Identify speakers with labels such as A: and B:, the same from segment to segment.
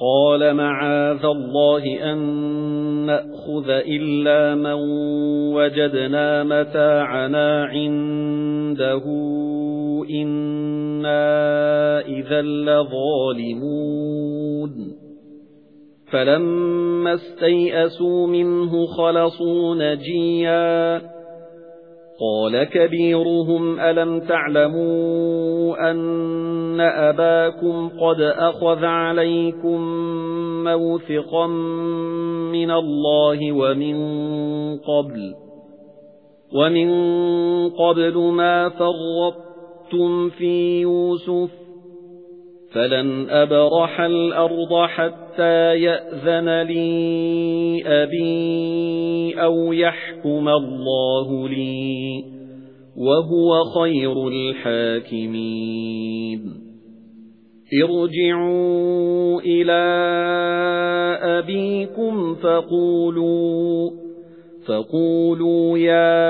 A: قَالَ مَعَاذَ اللَّهِ أَن نَّأْخُذَ إِلَّا مَن وَجَدْنَا مَتَاعَنَا عِندَهُ إِنَّا إِذًا لَّظَالِمُونَ. فَلَمَّا اسْتَيْأَسُوا مِنْهُ خَلَصُوا نَجِيًّا. قَالَ كَبِيرُهُمْ أَلَمْ تَعْلَمُوا أَنَّ أَبَاكُمْ قَدْ أَخَذَ عَلَيْكُمْ مَوْثِقًا مِنَ اللَّهِ وَمِنْ قَبْلُ وَمِنْ قَبْلُ مَا فَرَّطتُمْ فِي يُوسُفَ فَلَنْ أَبْرَحَ الْأَرْضَ حَتَّى يَأْذَنَ لِي أَبِي أَوْ يَحْكُمَ اللَّهُ لِي وَهُوَ خَيْرُ الْحَاكِمِينَ ارْجِعُوا إِلَى أَبِيكُمْ فَقُولُوا فَقُولُوا يَا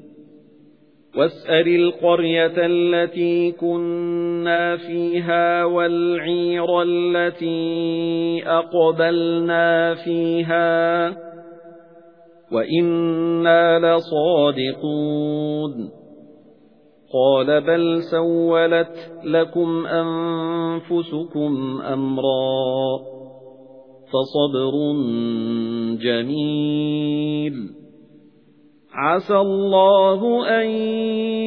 A: وَاسْأَلِ الْقَرْيَةَ الَّتِي كُنَّا فِيهَا وَالْعِيرَ الَّتِي أَقْبَلْنَا فِيهَا وَإِنَّا لَصَادِقُونَ. قَالَ بَلْ سَوَّلَتْ لَكُمْ أَنفُسُكُمْ أَمْرًا فَصَبْرٌ جَمِيلٌ. عَسَى اللَّهُ أَن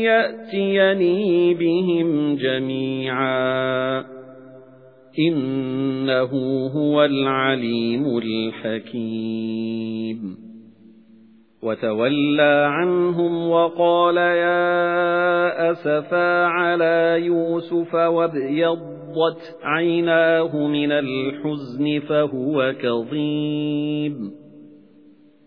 A: يَأْتِيَنِي بِهِمْ جَمِيعًا. إِنَّهُ هُوَ الْعَلِيمُ الْحَكِيمُ. وَتَوَلَّى عَنْهُمْ وَقَالَ يَا أَسَفَا عَلَى يُوسُفَ وَابْيَضَّتْ عَيْنَاهُ مِنَ الْحُزْنِ فَهُوَ كَظِيمٌ.